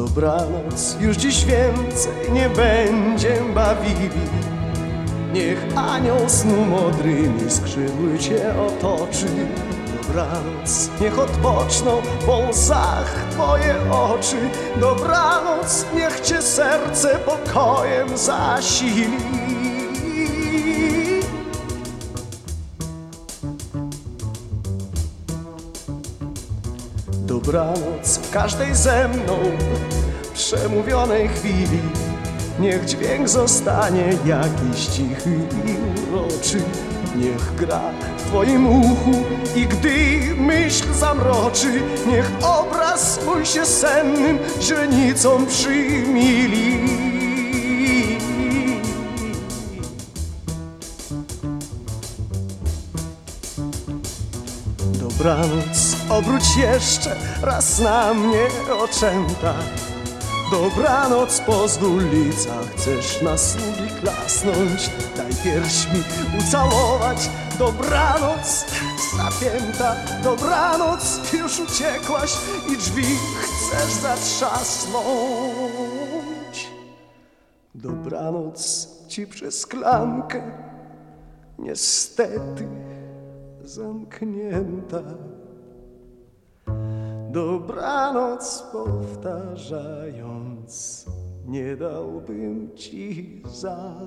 Dobranoc, już dziś więcej nie będzie bawili. Niech anioł snu modrymi skrzydły cię otoczy. Dobranoc, niech odpoczną w łzach twoje oczy. Dobranoc, niech cię serce pokojem zasili. Dobranoc w każdej ze mną przemówionej chwili. Niech dźwięk zostanie jakiś cichy i uroczy. Niech gra w twoim uchu i gdy myśl zamroczy, niech obraz mój się sennym źrenicą przymili. Dobranoc, obróć jeszcze raz na mnie oczęta. Dobranoc, pozwól lica, chcesz na sługi klasnąć, daj pierśmi ucałować. Dobranoc, zapięta, dobranoc, już uciekłaś i drzwi chcesz zatrzasnąć. Dobranoc ci przez klamkę, niestety zamknięta. Dobranoc powtarzając, nie dałbym ci zasnąć.